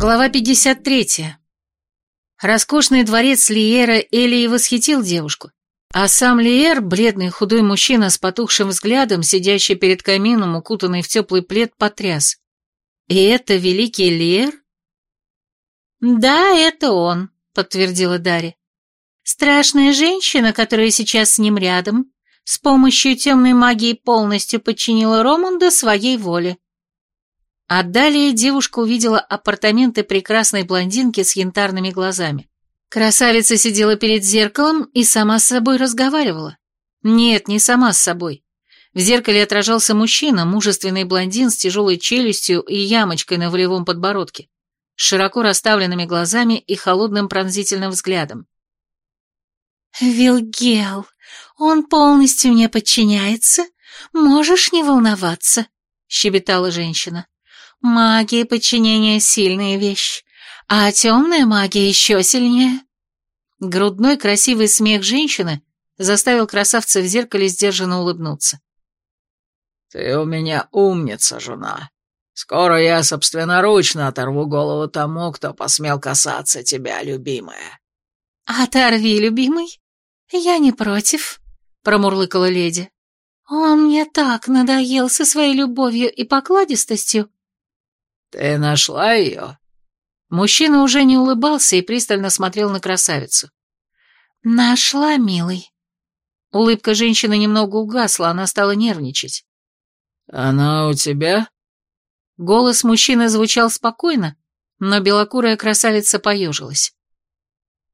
Глава 53. Роскошный дворец Лиера Элии восхитил девушку, а сам Лиер, бледный худой мужчина с потухшим взглядом, сидящий перед камином, укутанный в теплый плед, потряс. «И это великий Лиер?» «Да, это он», — подтвердила Дарья. «Страшная женщина, которая сейчас с ним рядом, с помощью темной магии полностью подчинила Романда своей воле. А далее девушка увидела апартаменты прекрасной блондинки с янтарными глазами. Красавица сидела перед зеркалом и сама с собой разговаривала. Нет, не сама с собой. В зеркале отражался мужчина, мужественный блондин с тяжелой челюстью и ямочкой на волевом подбородке, с широко расставленными глазами и холодным пронзительным взглядом. «Вилгел, он полностью мне подчиняется, можешь не волноваться», — щебетала женщина. Магия подчинения — сильная вещь, а темная магия еще сильнее. Грудной красивый смех женщины заставил красавца в зеркале сдержанно улыбнуться. «Ты у меня умница, жена. Скоро я собственноручно оторву голову тому, кто посмел касаться тебя, любимая». «Оторви, любимый. Я не против», — промурлыкала леди. «Он мне так надоел со своей любовью и покладистостью, «Ты нашла ее?» Мужчина уже не улыбался и пристально смотрел на красавицу. «Нашла, милый». Улыбка женщины немного угасла, она стала нервничать. «Она у тебя?» Голос мужчины звучал спокойно, но белокурая красавица поежилась.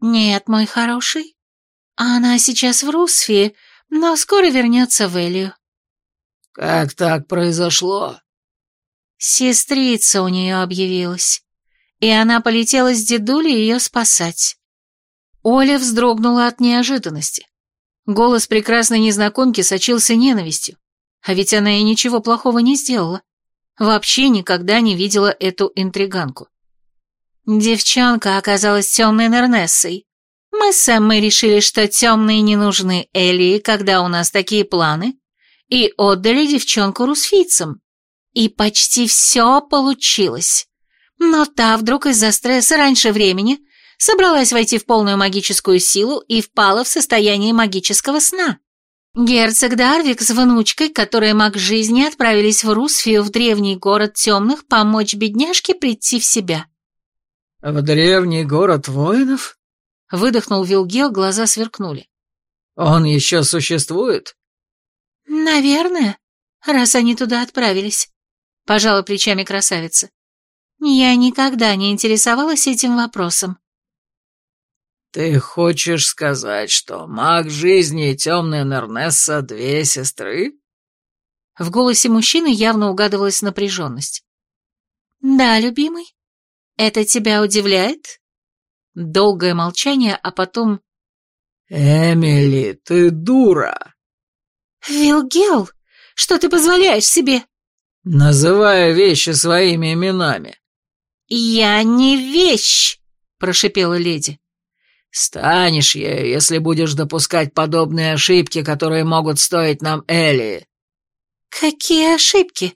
«Нет, мой хороший. Она сейчас в Русфе, но скоро вернется в Элию». «Как так произошло?» Сестрица у нее объявилась, и она полетела с дедулей ее спасать. Оля вздрогнула от неожиданности. Голос прекрасной незнакомки сочился ненавистью, а ведь она и ничего плохого не сделала. Вообще никогда не видела эту интриганку. Девчонка оказалась темной Нернессой. Мы с Эммой решили, что темные не нужны Элии, когда у нас такие планы, и отдали девчонку русфийцам. И почти все получилось. Но та вдруг из-за стресса раньше времени собралась войти в полную магическую силу и впала в состояние магического сна. Герцог Дарвик с внучкой, которые маг жизни, отправились в Русфию, в древний город темных, помочь бедняжке прийти в себя. «В древний город воинов?» Выдохнул Вилгел, глаза сверкнули. «Он еще существует?» «Наверное, раз они туда отправились. — пожала плечами красавица. «Я никогда не интересовалась этим вопросом». «Ты хочешь сказать, что маг жизни и темная Нернесса — две сестры?» В голосе мужчины явно угадывалась напряженность. «Да, любимый. Это тебя удивляет?» Долгое молчание, а потом... «Эмили, ты дура!» «Вилгел, что ты позволяешь себе?» «Называя вещи своими именами». «Я не вещь», — прошипела леди. «Станешь ею, если будешь допускать подобные ошибки, которые могут стоить нам Элли». «Какие ошибки?»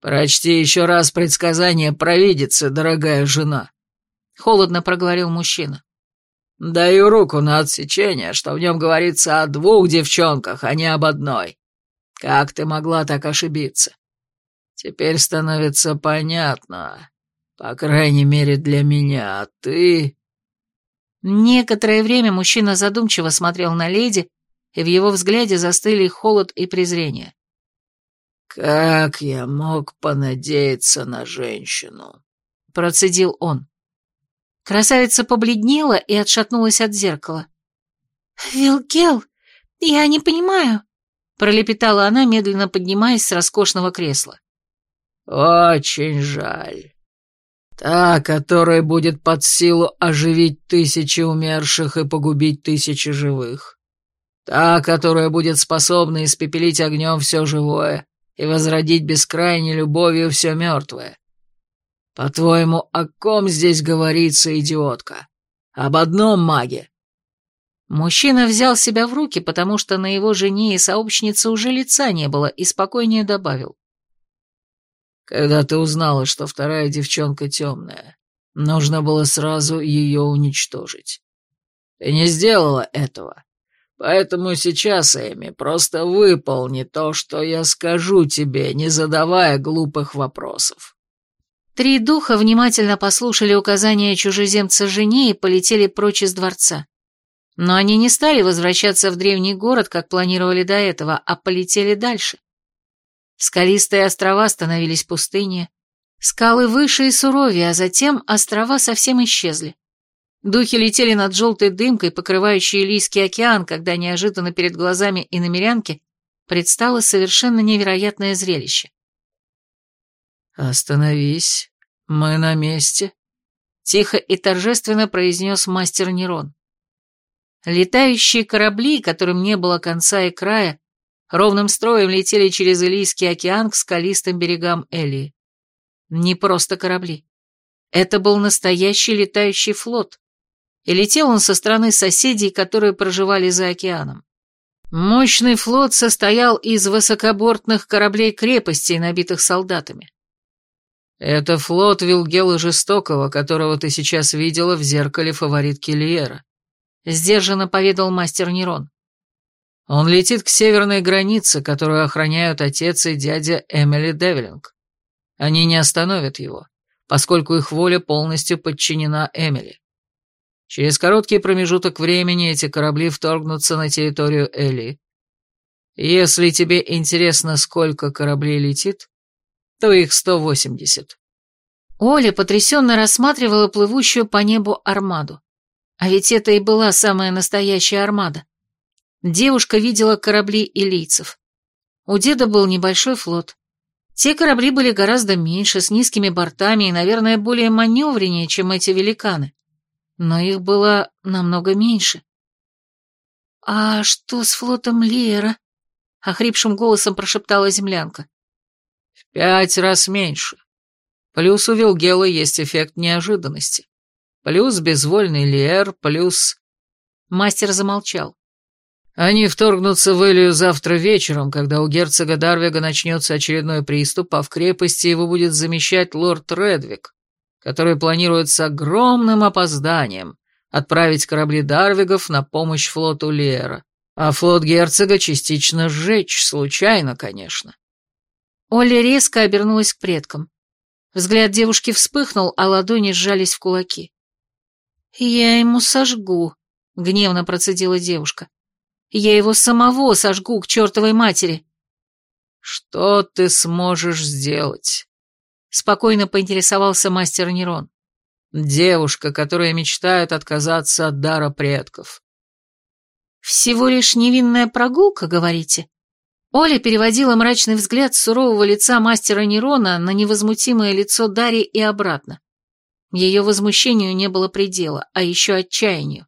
«Прочти еще раз предсказание провидицы, дорогая жена», — холодно проговорил мужчина. «Даю руку на отсечение, что в нем говорится о двух девчонках, а не об одной. Как ты могла так ошибиться? Теперь становится понятно. По крайней мере, для меня. А ты...» Некоторое время мужчина задумчиво смотрел на леди, и в его взгляде застыли холод и презрение. «Как я мог понадеяться на женщину?» — процедил он. Красавица побледнела и отшатнулась от зеркала. «Вилгел, я не понимаю», — пролепетала она, медленно поднимаясь с роскошного кресла. «Очень жаль. Та, которая будет под силу оживить тысячи умерших и погубить тысячи живых. Та, которая будет способна испепелить огнем все живое и возродить бескрайней любовью все мертвое. По-твоему, о ком здесь говорится, идиотка? Об одном маге?» Мужчина взял себя в руки, потому что на его жене и сообщнице уже лица не было, и спокойнее добавил. Когда ты узнала, что вторая девчонка темная, Нужно было сразу ее уничтожить. Ты не сделала этого. Поэтому сейчас, Эми, просто выполни то, что я скажу тебе, не задавая глупых вопросов. Три духа внимательно послушали указания чужеземца жене и полетели прочь из дворца. Но они не стали возвращаться в древний город, как планировали до этого, а полетели дальше. Скалистые острова становились пустынее, скалы выше и суровее, а затем острова совсем исчезли. Духи летели над желтой дымкой, покрывающей Илийский океан, когда неожиданно перед глазами иномерянки предстало совершенно невероятное зрелище. «Остановись, мы на месте», — тихо и торжественно произнес мастер Нерон. Летающие корабли, которым не было конца и края, ровным строем летели через Илийский океан к скалистым берегам Элии. Не просто корабли. Это был настоящий летающий флот. И летел он со стороны соседей, которые проживали за океаном. Мощный флот состоял из высокобортных кораблей-крепостей, набитых солдатами. Это флот Вилгела Жестокого, которого ты сейчас видела в зеркале фаворитки Лиера. Сдержанно поведал мастер Нерон. Он летит к северной границе, которую охраняют отец и дядя Эмили Девилинг. Они не остановят его, поскольку их воля полностью подчинена Эмили. Через короткий промежуток времени эти корабли вторгнутся на территорию Элли. Если тебе интересно, сколько кораблей летит, то их 180. Оля потрясенно рассматривала плывущую по небу армаду. А ведь это и была самая настоящая армада. Девушка видела корабли илийцев. У деда был небольшой флот. Те корабли были гораздо меньше, с низкими бортами и, наверное, более маневреннее, чем эти великаны. Но их было намного меньше. «А что с флотом Лера?» — охрипшим голосом прошептала землянка пять раз меньше. Плюс у Вилгела есть эффект неожиданности. Плюс безвольный Лиэр, плюс... Мастер замолчал. Они вторгнутся в Элию завтра вечером, когда у герцога Дарвига начнется очередной приступ, а в крепости его будет замещать лорд Редвик, который планирует с огромным опозданием отправить корабли Дарвигов на помощь флоту Лиэра, а флот герцога частично сжечь, случайно, конечно. Оля резко обернулась к предкам. Взгляд девушки вспыхнул, а ладони сжались в кулаки. «Я ему сожгу», — гневно процедила девушка. «Я его самого сожгу к чертовой матери». «Что ты сможешь сделать?» — спокойно поинтересовался мастер Нерон. «Девушка, которая мечтает отказаться от дара предков». «Всего лишь невинная прогулка, говорите?» Оля переводила мрачный взгляд с сурового лица мастера Нерона на невозмутимое лицо Дарьи и обратно. Ее возмущению не было предела, а еще отчаянию.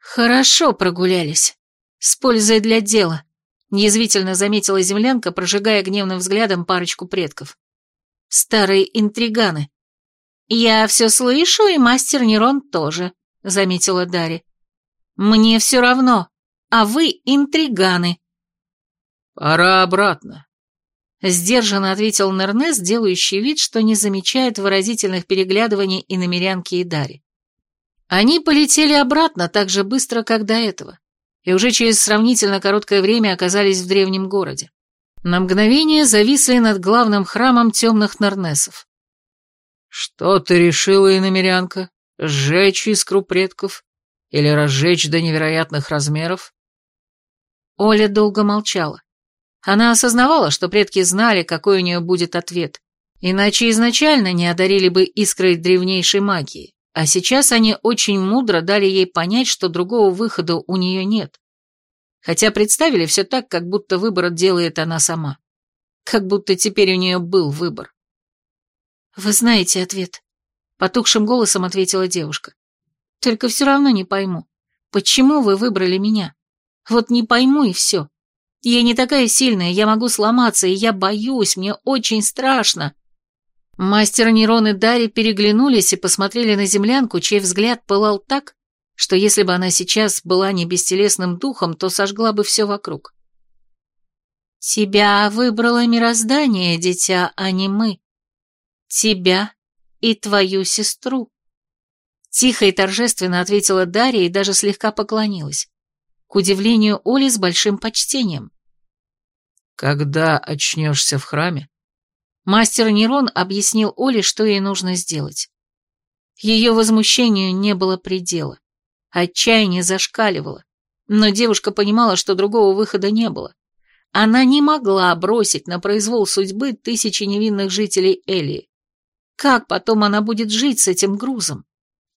«Хорошо прогулялись. С пользой для дела», — язвительно заметила землянка, прожигая гневным взглядом парочку предков. «Старые интриганы». «Я все слышу, и мастер Нерон тоже», — заметила Дарья. «Мне все равно, а вы интриганы». «Пора обратно», — сдержанно ответил Нернес, делающий вид, что не замечает выразительных переглядываний и намерянки и Дари. Они полетели обратно так же быстро, как до этого, и уже через сравнительно короткое время оказались в древнем городе. На мгновение зависли над главным храмом темных Нернесов. «Что ты решила, иномерянка? Сжечь искру предков? Или разжечь до невероятных размеров?» Оля долго молчала. Она осознавала, что предки знали, какой у нее будет ответ, иначе изначально не одарили бы искрой древнейшей магии, а сейчас они очень мудро дали ей понять, что другого выхода у нее нет. Хотя представили все так, как будто выбор делает она сама. Как будто теперь у нее был выбор. «Вы знаете ответ», — потухшим голосом ответила девушка. «Только все равно не пойму, почему вы выбрали меня? Вот не пойму и все». Я не такая сильная, я могу сломаться, и я боюсь, мне очень страшно». Мастер Нерон и Дарри переглянулись и посмотрели на землянку, чей взгляд пылал так, что если бы она сейчас была не бестелесным духом, то сожгла бы все вокруг. «Тебя выбрало мироздание, дитя, а не мы. Тебя и твою сестру. Тихо и торжественно ответила Дарья и даже слегка поклонилась. К удивлению Оли с большим почтением. «Когда очнешься в храме?» Мастер Нерон объяснил Оле, что ей нужно сделать. Ее возмущению не было предела. Отчаяние зашкаливало, но девушка понимала, что другого выхода не было. Она не могла бросить на произвол судьбы тысячи невинных жителей Элии. Как потом она будет жить с этим грузом?